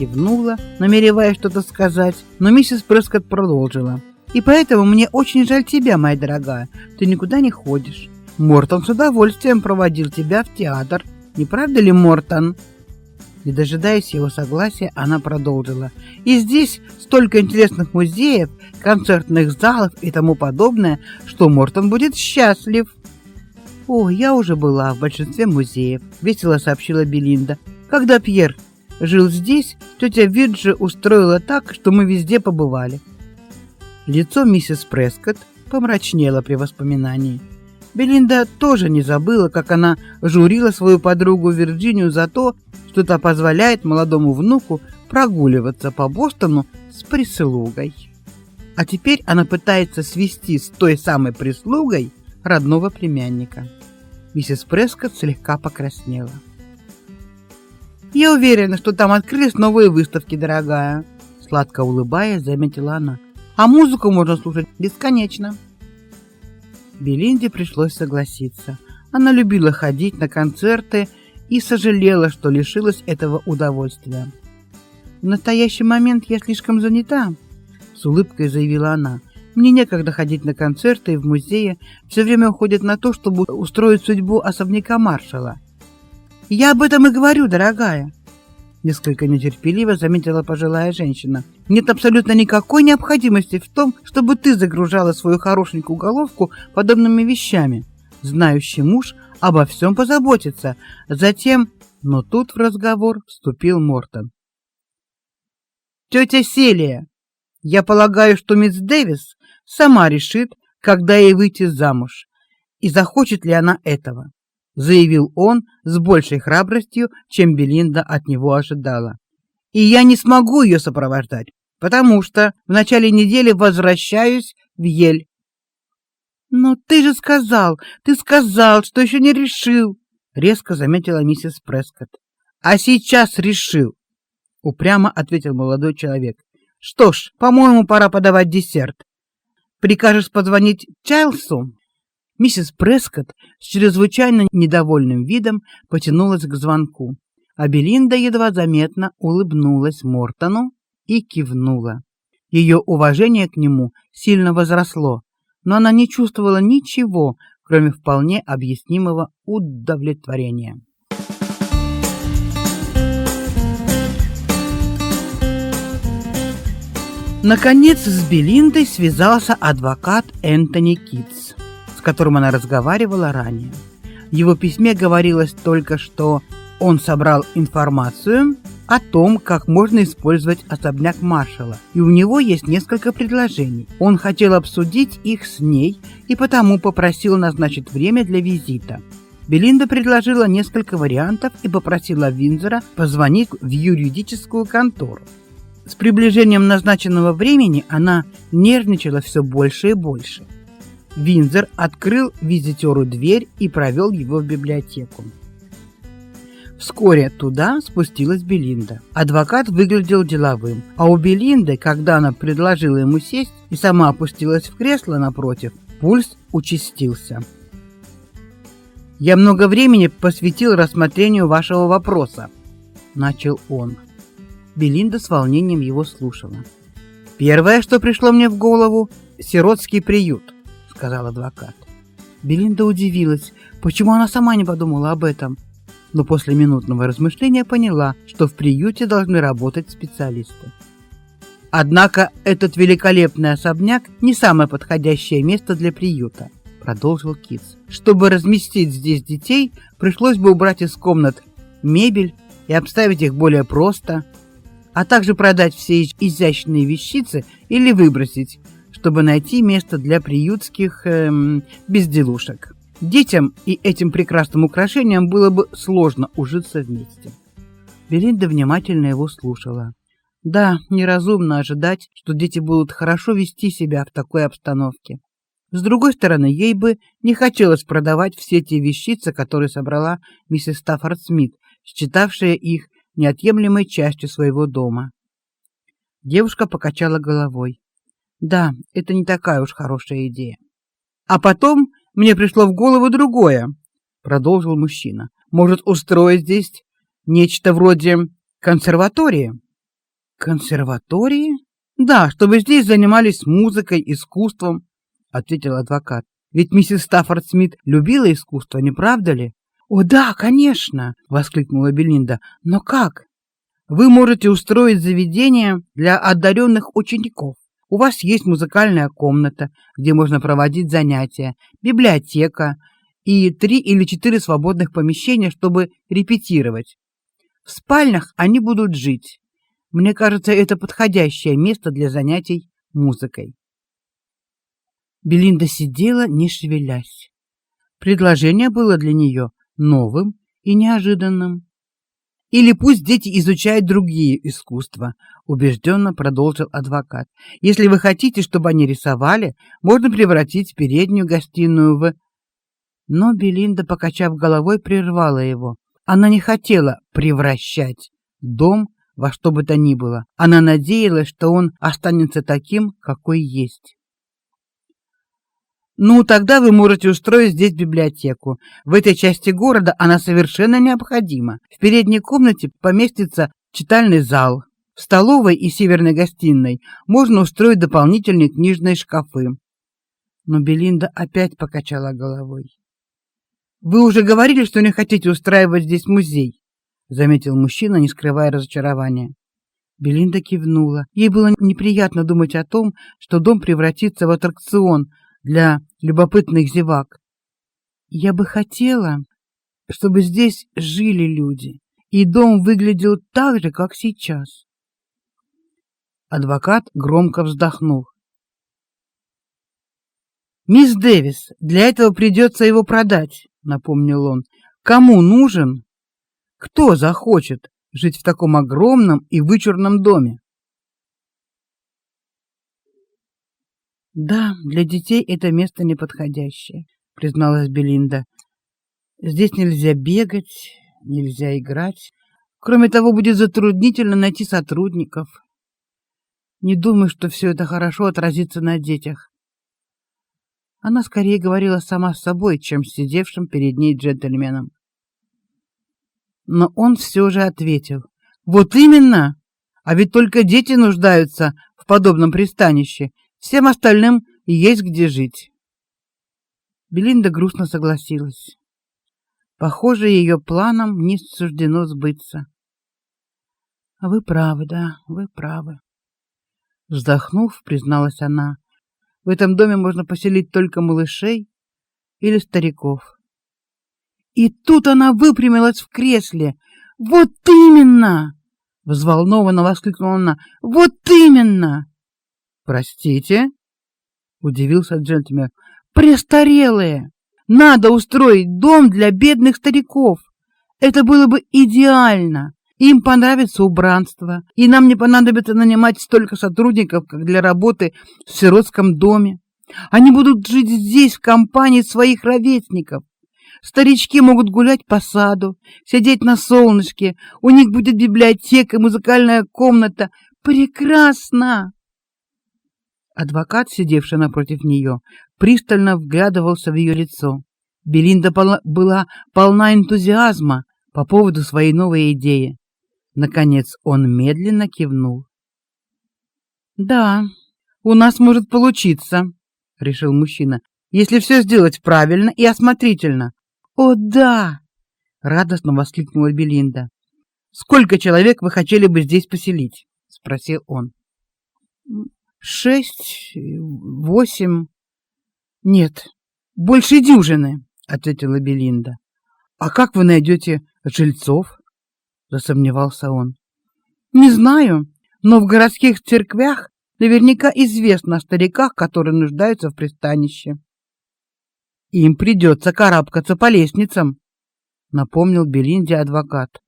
Кивнула, намереваясь что-то сказать, но миссис Прескотт продолжила. «И поэтому мне очень жаль тебя, моя дорогая. Ты никуда не ходишь. Мортон с удовольствием проводил тебя в театр. Не правда ли, Мортон?» Не дожидаясь его согласия, она продолжила. «И здесь столько интересных музеев, концертных залов и тому подобное, что Мортон будет счастлив». «О, я уже была в большинстве музеев», — весело сообщила Белинда. «Когда Пьер жил здесь, тетя Виджи устроила так, что мы везде побывали. Лицо миссис Прескотт помрачнело при воспоминании. Белинда тоже не забыла, как она журила свою подругу Вирджинию за то, что та позволяет молодому внуку прогуливаться по Бостону с прислугой. А теперь она пытается свести с той самой прислугой родного племянника. Миссис Прескотт слегка покраснела. Я уверена, что там открылись новые выставки, дорогая, сладко улыбаясь, заметила она. А музыку можно слушать бесконечно. Белинде пришлось согласиться. Она любила ходить на концерты и сожалела, что лишилась этого удовольствия. В настоящий момент я слишком занята, с улыбкой заявила она. Мне некогда ходить на концерты и в музеи, все время уходит на то, чтобы устроить судьбу особняка маршала. Я об этом и говорю, дорогая. Несколько нетерпеливо заметила пожилая женщина. Нет абсолютно никакой необходимости в том, чтобы ты загружала свою хорошенькую головку подобными вещами. Знающий муж обо всем позаботится. Затем, но тут в разговор вступил Мортон. Тетя Селия, я полагаю, что мисс Дэвис сама решит, когда ей выйти замуж, и захочет ли она этого заявил он с большей храбростью, чем Белинда от него ожидала. И я не смогу ее сопровождать, потому что в начале недели возвращаюсь в Ель. Но ты же сказал, ты сказал, что еще не решил, резко заметила миссис Прескотт. А сейчас решил, упрямо ответил молодой человек. Что ж, по-моему, пора подавать десерт. Прикажешь позвонить Чайлсу? Миссис Прескотт с чрезвычайно недовольным видом потянулась к звонку, а Белинда едва заметно улыбнулась Мортону и кивнула. Ее уважение к нему сильно возросло, но она не чувствовала ничего, кроме вполне объяснимого удовлетворения. Наконец с Белиндой связался адвокат Энтони Китс с которым она разговаривала ранее. В его письме говорилось только, что он собрал информацию о том, как можно использовать особняк маршала, и у него есть несколько предложений. Он хотел обсудить их с ней и потому попросил назначить время для визита. Белинда предложила несколько вариантов и попросила Винзера позвонить в юридическую контору. С приближением назначенного времени она нервничала все больше и больше. Винзер открыл визитеру дверь и провел его в библиотеку. Вскоре туда спустилась Белинда. Адвокат выглядел деловым, а у Белинды, когда она предложила ему сесть и сама опустилась в кресло напротив, пульс участился. Я много времени посвятил рассмотрению вашего вопроса, начал он. Белинда с волнением его слушала. Первое, что пришло мне в голову сиротский приют сказал адвокат. Белинда удивилась, почему она сама не подумала об этом, но после минутного размышления поняла, что в приюте должны работать специалисты. Однако этот великолепный особняк не самое подходящее место для приюта, продолжил Китс. Чтобы разместить здесь детей, пришлось бы убрать из комнат мебель и обставить их более просто, а также продать все изящные вещицы или выбросить, чтобы найти место для приютских эм, безделушек. Детям и этим прекрасным украшениям было бы сложно ужиться вместе. Белинда внимательно его слушала. Да, неразумно ожидать, что дети будут хорошо вести себя в такой обстановке. С другой стороны, ей бы не хотелось продавать все те вещицы, которые собрала миссис Стаффорд Смит, считавшая их неотъемлемой частью своего дома. Девушка покачала головой. Да, это не такая уж хорошая идея. А потом мне пришло в голову другое, продолжил мужчина. Может, устроить здесь нечто вроде консерватории? Консерватории? Да, чтобы здесь занимались музыкой, искусством, ответил адвокат. Ведь миссис Стаффорд Смит любила искусство, не правда ли? О, да, конечно, воскликнула Белинда. Но как? Вы можете устроить заведение для одаренных учеников. У вас есть музыкальная комната, где можно проводить занятия, библиотека и три или четыре свободных помещения, чтобы репетировать. В спальнях они будут жить. Мне кажется, это подходящее место для занятий музыкой. Белинда сидела, не шевелясь. Предложение было для нее новым и неожиданным. Или пусть дети изучают другие искусства, убежденно продолжил адвокат. Если вы хотите, чтобы они рисовали, можно превратить переднюю гостиную в Но Белинда, покачав головой, прервала его. Она не хотела превращать дом во что бы то ни было. Она надеялась, что он останется таким, какой есть. Ну, тогда вы можете устроить здесь библиотеку. В этой части города она совершенно необходима. В передней комнате поместится читальный зал. В столовой и северной гостиной можно устроить дополнительные книжные шкафы. Но Белинда опять покачала головой. Вы уже говорили, что не хотите устраивать здесь музей заметил мужчина, не скрывая разочарования. Белинда кивнула. Ей было неприятно думать о том, что дом превратится в аттракцион для любопытных зевак. Я бы хотела, чтобы здесь жили люди, и дом выглядел так же, как сейчас. Адвокат громко вздохнул. Мисс Дэвис, для этого придется его продать, напомнил он. Кому нужен кто захочет жить в таком огромном и вычурном доме? Да, для детей это место неподходящее, призналась Белинда. Здесь нельзя бегать, нельзя играть. Кроме того, будет затруднительно найти сотрудников. Не думаю, что все это хорошо отразится на детях. Она скорее говорила сама с собой, чем сидевшим перед ней джентльменом но он все же ответил: "Вот именно. А ведь только дети нуждаются в подобном пристанище. Всем остальным есть где жить". Белинда грустно согласилась. Похоже, ее планам не суждено сбыться. Вы правы, да, вы правы. Вздохнув, призналась она: "В этом доме можно поселить только малышей или стариков". И тут она выпрямилась в кресле. Вот именно, взволнованно воскликнула она. Вот именно. Простите? удивился джентльмен. Престарелые. Надо устроить дом для бедных стариков. Это было бы идеально. Им понравится убранство, и нам не понадобится нанимать столько сотрудников, как для работы в сиротском доме. Они будут жить здесь в компании своих ровесников. Старички могут гулять по саду, сидеть на солнышке, у них будет библиотека, музыкальная комната. Прекрасно! Адвокат, сидевший напротив нее, пристально вглядывался в ее лицо. Белинда была полна энтузиазма по поводу своей новой идеи. Наконец он медленно кивнул. Да, у нас может получиться, решил мужчина, если все сделать правильно и осмотрительно. О, да! радостно воскликнула Белинда. Сколько человек вы хотели бы здесь поселить? спросил он. Шесть, восемь. Нет, больше дюжины, ответила Белинда. А как вы найдете жильцов? засомневался он. Не знаю, но в городских церквях наверняка известно о стариках, которые нуждаются в пристанище. им придется карабкаться по лестницам, напомнил Белинде адвокат.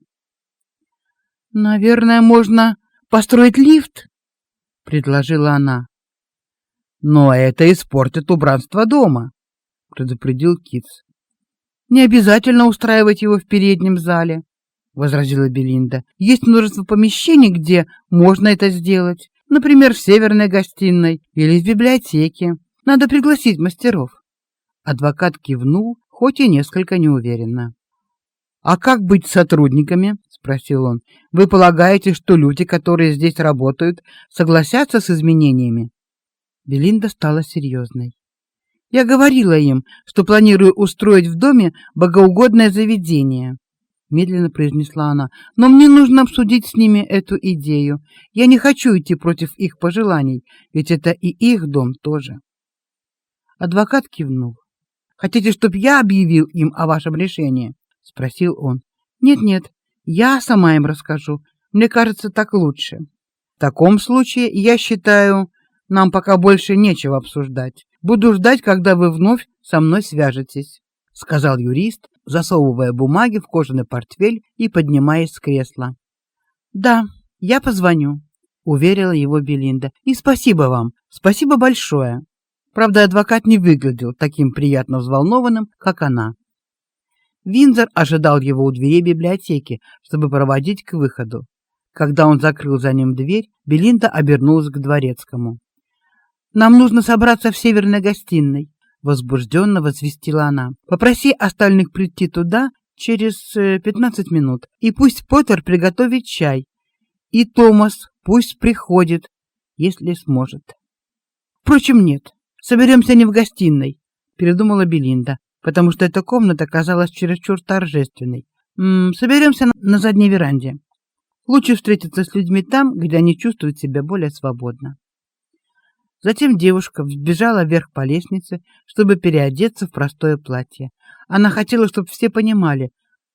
Наверное, можно построить лифт, предложила она. Но это испортит убранство дома, предупредил Китс. Не обязательно устраивать его в переднем зале, возразила Белинда. Есть множество помещений, где можно это сделать. Например, в северной гостиной или в библиотеке. Надо пригласить мастеров. Адвокат кивнул, хоть и несколько неуверенно. А как быть с сотрудниками? Спросил он. Вы полагаете, что люди, которые здесь работают, согласятся с изменениями? Белинда стала серьезной. Я говорила им, что планирую устроить в доме богоугодное заведение, медленно произнесла она. Но мне нужно обсудить с ними эту идею. Я не хочу идти против их пожеланий, ведь это и их дом тоже. Адвокат кивнул. Хотите, чтобы я объявил им о вашем решении? спросил он. Нет-нет, я сама им расскажу. Мне кажется, так лучше. В таком случае, я считаю, нам пока больше нечего обсуждать. Буду ждать, когда вы вновь со мной свяжетесь, сказал юрист, засовывая бумаги в кожаный портфель и поднимаясь с кресла. Да, я позвоню, уверила его Белинда. И спасибо вам. Спасибо большое. Правда, адвокат не выглядел таким приятно взволнованным, как она. Винзор ожидал его у двери библиотеки, чтобы проводить к выходу. Когда он закрыл за ним дверь, Белинда обернулась к дворецкому. Нам нужно собраться в северной гостиной, возбужденно возвестила она. Попроси остальных прийти туда через э, пятнадцать минут, и пусть Поттер приготовит чай. И Томас пусть приходит, если сможет. Впрочем, нет. Соберемся не в гостиной, передумала Белинда, потому что эта комната казалась чересчур торжественной. М -м, соберемся на, на задней веранде. Лучше встретиться с людьми там, где они чувствуют себя более свободно. Затем девушка взбежала вверх по лестнице, чтобы переодеться в простое платье. Она хотела, чтобы все понимали,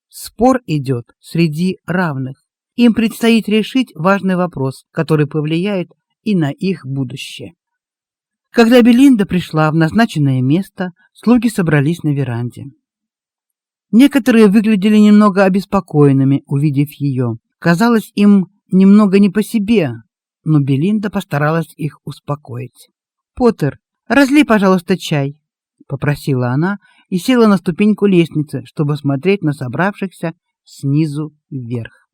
спор идет среди равных. Им предстоит решить важный вопрос, который повлияет и на их будущее. Когда Белинда пришла в назначенное место, слуги собрались на веранде. Некоторые выглядели немного обеспокоенными, увидев ее. Казалось им немного не по себе, но Белинда постаралась их успокоить. "Поттер, разлей, пожалуйста, чай", попросила она и села на ступеньку лестницы, чтобы смотреть на собравшихся снизу вверх.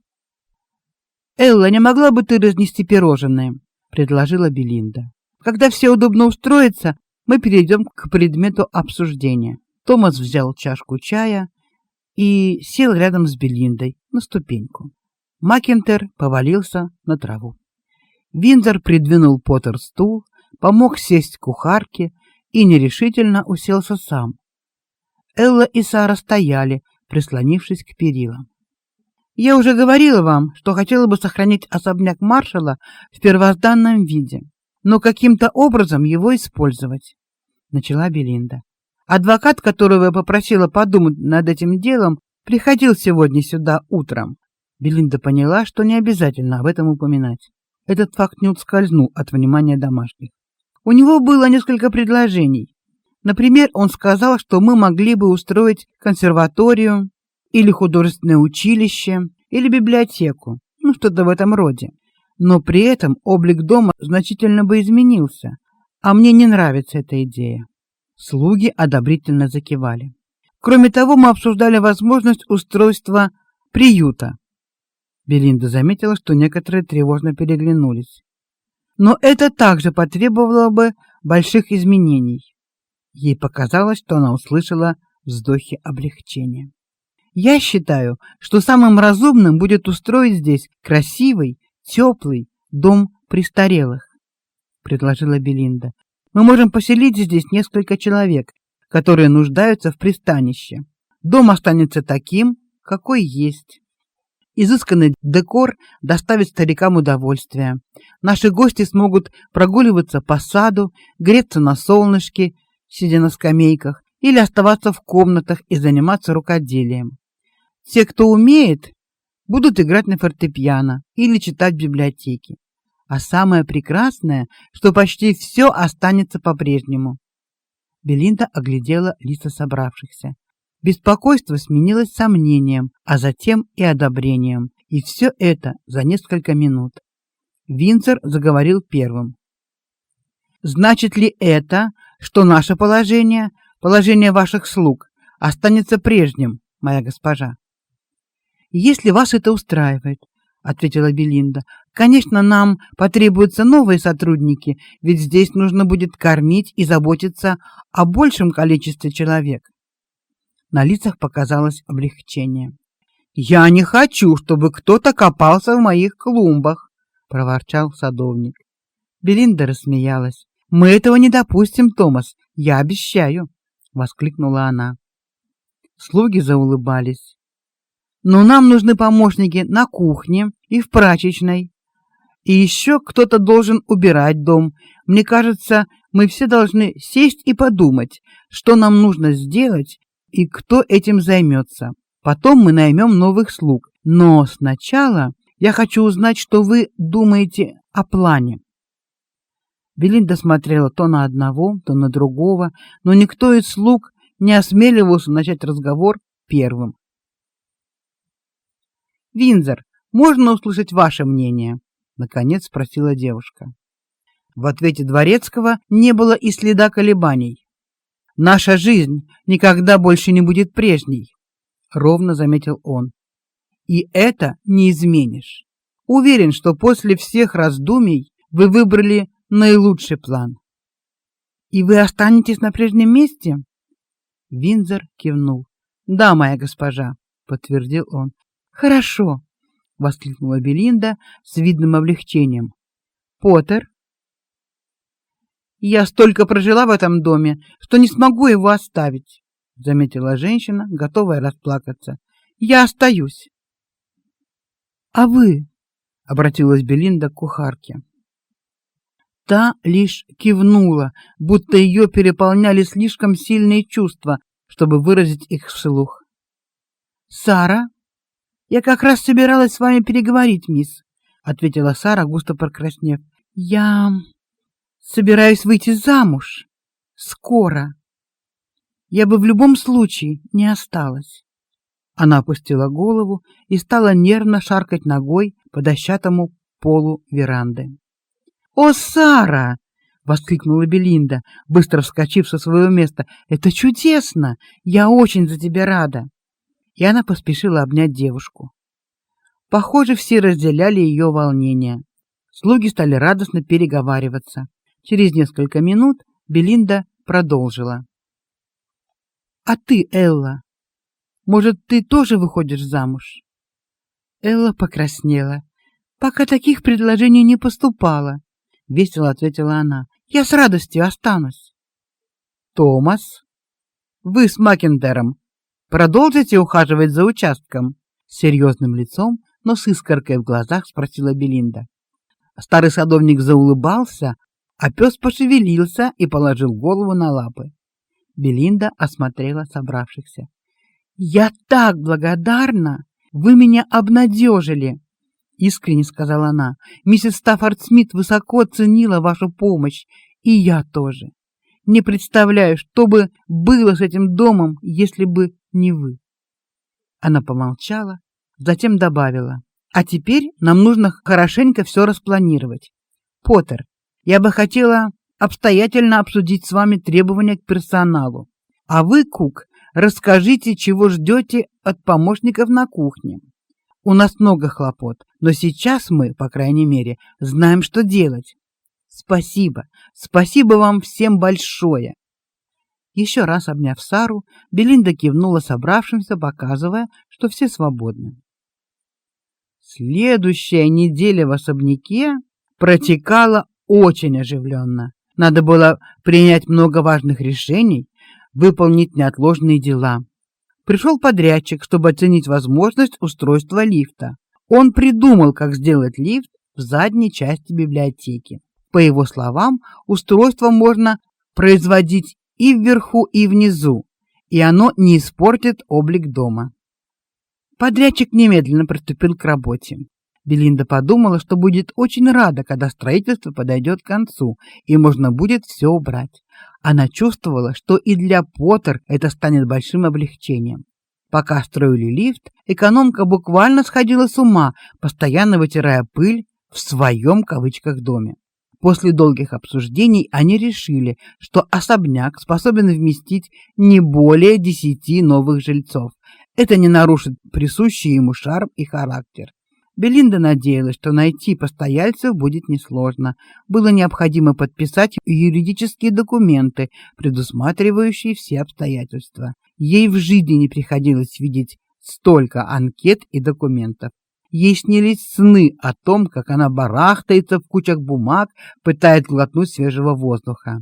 "Элла, не могла бы ты разнести пирожные?" предложила Белинда. "Когда все удобно устроятся, мы перейдем к предмету обсуждения". Томас взял чашку чая и сел рядом с Белиндой на ступеньку. Макентер повалился на траву. Винзор придвинул Поттер стул, помог сесть кухарке и нерешительно уселся сам. Элла и Сара стояли, прислонившись к перилам. Я уже говорила вам, что хотела бы сохранить особняк маршала в первозданном виде, но каким-то образом его использовать, начала Белинда. Адвокат, которого я попросила подумать над этим делом, приходил сегодня сюда утром. Белинда поняла, что не обязательно об этом упоминать. Этот факт не ускользнул от внимания домашних. У него было несколько предложений. Например, он сказал, что мы могли бы устроить консерваторию или художественное училище или библиотеку, ну что-то в этом роде. Но при этом облик дома значительно бы изменился, а мне не нравится эта идея. Слуги одобрительно закивали. Кроме того, мы обсуждали возможность устройства приюта. Белинда заметила, что некоторые тревожно переглянулись. Но это также потребовало бы больших изменений. Ей показалось, что она услышала вздохи облегчения. Я считаю, что самым разумным будет устроить здесь красивый, теплый дом престарелых, предложила Белинда. Мы можем поселить здесь несколько человек, которые нуждаются в пристанище. Дом останется таким, какой есть. Изысканный декор доставит старикам удовольствие. Наши гости смогут прогуливаться по саду, греться на солнышке, сидя на скамейках, или оставаться в комнатах и заниматься рукоделием. Те, кто умеет, будут играть на фортепиано или читать в библиотеке. А самое прекрасное, что почти все останется по-прежнему. Белинда оглядела лица собравшихся. Беспокойство сменилось сомнением, а затем и одобрением, и все это за несколько минут. Винцер заговорил первым. Значит ли это, что наше положение, положение ваших слуг, останется прежним, моя госпожа? Если вас это устраивает, ответила Белинда. Конечно, нам потребуются новые сотрудники, ведь здесь нужно будет кормить и заботиться о большем количестве человек. На лицах показалось облегчение. Я не хочу, чтобы кто-то копался в моих клумбах, проворчал садовник. Белинда рассмеялась. Мы этого не допустим, Томас, я обещаю, воскликнула она. Слуги заулыбались. Но нам нужны помощники на кухне и в прачечной. И еще кто-то должен убирать дом. Мне кажется, мы все должны сесть и подумать, что нам нужно сделать и кто этим займется. Потом мы наймем новых слуг. Но сначала я хочу узнать, что вы думаете о плане. Белинда смотрела то на одного, то на другого, но никто из слуг не осмеливался начать разговор первым. Винзер, можно услышать ваше мнение? наконец спросила девушка. В ответе дворецкого не было и следа колебаний. Наша жизнь никогда больше не будет прежней, ровно заметил он. И это не изменишь. Уверен, что после всех раздумий вы выбрали наилучший план. И вы останетесь на прежнем месте? Винзер кивнул. Да, моя госпожа, подтвердил он. Хорошо, воскликнула Белинда с видным облегчением. Поттер, я столько прожила в этом доме, что не смогу его оставить, заметила женщина, готовая расплакаться. Я остаюсь. А вы? обратилась Белинда к кухарке. Та лишь кивнула, будто ее переполняли слишком сильные чувства, чтобы выразить их вслух. Сара я как раз собиралась с вами переговорить, мисс, ответила Сара, густо покраснев. Я собираюсь выйти замуж скоро. Я бы в любом случае не осталась. Она опустила голову и стала нервно шаркать ногой по дощатому полу веранды. "О, Сара!" воскликнула Белинда, быстро вскочив со своего места. "Это чудесно! Я очень за тебя рада!" И она поспешила обнять девушку. Похоже, все разделяли ее волнение. Слуги стали радостно переговариваться. Через несколько минут Белинда продолжила: "А ты, Элла, может, ты тоже выходишь замуж?" Элла покраснела. "Пока таких предложений не поступало", весело ответила она. "Я с радостью останусь". Томас, вы с Макентером Продолжите ухаживать за участком? С серьезным лицом, но с искоркой в глазах спросила Белинда. Старый садовник заулыбался, а пес пошевелился и положил голову на лапы. Белинда осмотрела собравшихся. Я так благодарна, вы меня обнадежили, искренне сказала она. Миссис Стаффорд Смит высоко ценила вашу помощь, и я тоже. Не представляю, что бы было с этим домом, если бы не вы. Она помолчала, затем добавила: "А теперь нам нужно хорошенько все распланировать. Поттер, я бы хотела обстоятельно обсудить с вами требования к персоналу. А вы, Кук, расскажите, чего ждете от помощников на кухне. У нас много хлопот, но сейчас мы, по крайней мере, знаем, что делать. Спасибо. Спасибо вам всем большое. Еще раз обняв Сару, Белинда кивнула собравшимся, показывая, что все свободны. Следующая неделя в особняке протекала очень оживленно. Надо было принять много важных решений, выполнить неотложные дела. Пришел подрядчик, чтобы оценить возможность устройства лифта. Он придумал, как сделать лифт в задней части библиотеки. По его словам, устройство можно производить и вверху, и внизу, и оно не испортит облик дома. Подрядчик немедленно приступил к работе. Белинда подумала, что будет очень рада, когда строительство подойдет к концу и можно будет все убрать. Она чувствовала, что и для Поттер это станет большим облегчением. Пока строили лифт, экономка буквально сходила с ума, постоянно вытирая пыль в своем кавычках доме. После долгих обсуждений они решили, что особняк способен вместить не более десяти новых жильцов. Это не нарушит присущий ему шарм и характер. Белинда надеялась, что найти постояльцев будет несложно. Было необходимо подписать юридические документы, предусматривающие все обстоятельства. Ей в жизни не приходилось видеть столько анкет и документов. Ей снились сны о том, как она барахтается в кучах бумаг, пытаясь глотнуть свежего воздуха.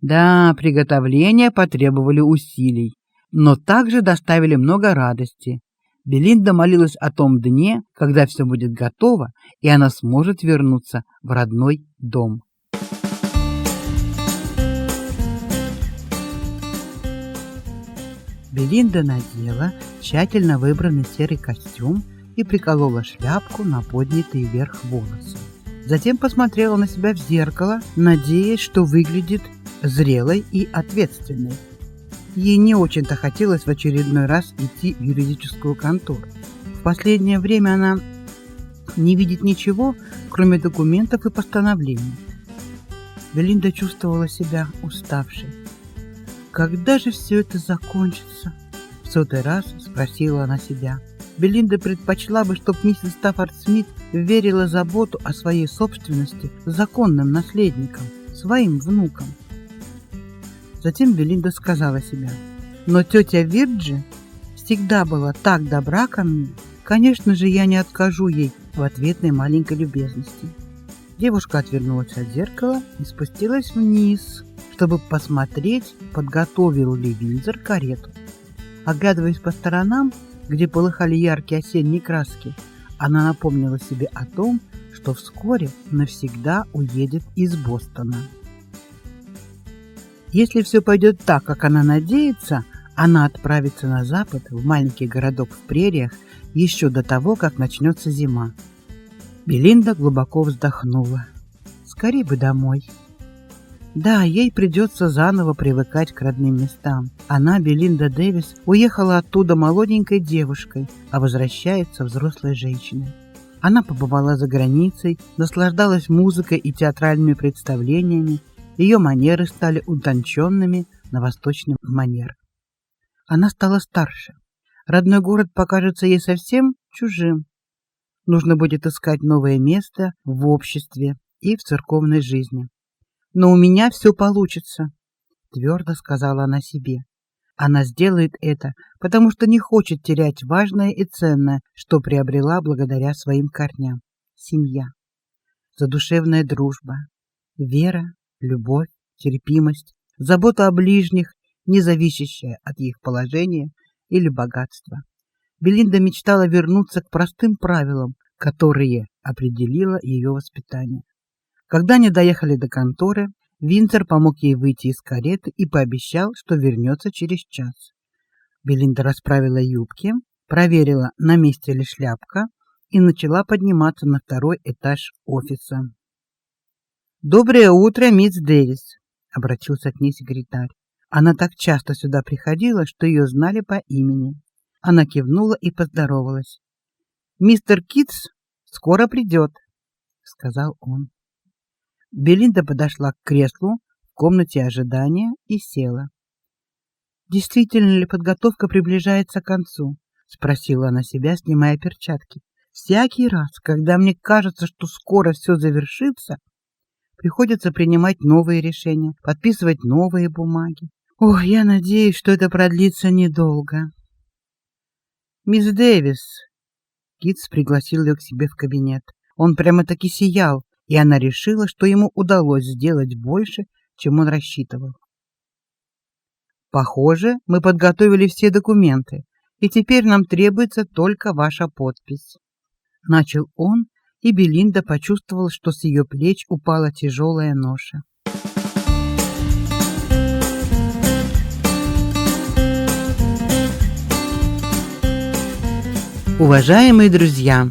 Да, приготовления потребовали усилий, но также доставили много радости. Белинда молилась о том дне, когда все будет готово, и она сможет вернуться в родной дом. Белинда надела тщательно выбранный серый костюм и приколола шляпку на поднятые вверх волосы. Затем посмотрела на себя в зеркало, надеясь, что выглядит зрелой и ответственной. Ей не очень-то хотелось в очередной раз идти в юридическую контору. В последнее время она не видит ничего, кроме документов и постановлений. Белинда чувствовала себя уставшей. Когда же все это закончится? В сотый раз спросила она себя. Белинда предпочла бы, чтобы миссис Стаффорд Смит верила заботу о своей собственности законным наследникам, своим внукам. Затем Белинда сказала себе, но тетя Вирджи всегда была так добра ко мне, конечно же, я не откажу ей в ответной маленькой любезности. Девушка отвернулась от зеркала и спустилась вниз, чтобы посмотреть, подготовил ли Винзор карету. Оглядываясь по сторонам, где полыхали яркие осенние краски, она напомнила себе о том, что вскоре навсегда уедет из Бостона. Если все пойдет так, как она надеется, она отправится на запад, в маленький городок в прериях, еще до того, как начнется зима. Белинда глубоко вздохнула. Скорей бы домой. Да, ей придется заново привыкать к родным местам. Она, Белинда Дэвис, уехала оттуда молоденькой девушкой, а возвращается взрослой женщиной. Она побывала за границей, наслаждалась музыкой и театральными представлениями, ее манеры стали утонченными на восточный манер. Она стала старше. Родной город покажется ей совсем чужим. Нужно будет искать новое место в обществе и в церковной жизни. Но у меня все получится, твердо сказала она себе. Она сделает это, потому что не хочет терять важное и ценное, что приобрела благодаря своим корням семья, задушевная дружба, вера любовь, терпимость, забота о ближних, не зависящая от их положения или богатства. Белинда мечтала вернуться к простым правилам, которые определило ее воспитание. Когда они доехали до конторы, Винтер помог ей выйти из кареты и пообещал, что вернется через час. Белинда расправила юбки, проверила, на месте ли шляпка, и начала подниматься на второй этаж офиса. Доброе утро, мисс Дэвис, обратился к ней секретарь. Она так часто сюда приходила, что ее знали по имени. Она кивнула и поздоровалась. Мистер Китс скоро придет», — сказал он. Белинда подошла к креслу в комнате ожидания и села. Действительно ли подготовка приближается к концу? спросила она себя, снимая перчатки. Всякий раз, когда мне кажется, что скоро все завершится, Приходится принимать новые решения, подписывать новые бумаги. Ох, я надеюсь, что это продлится недолго. Мисс Дэвис. Китс пригласил ее к себе в кабинет. Он прямо-таки сиял, и она решила, что ему удалось сделать больше, чем он рассчитывал. Похоже, мы подготовили все документы, и теперь нам требуется только ваша подпись, начал он, и Белинда почувствовала, что с ее плеч упала тяжелая ноша. Уважаемые друзья,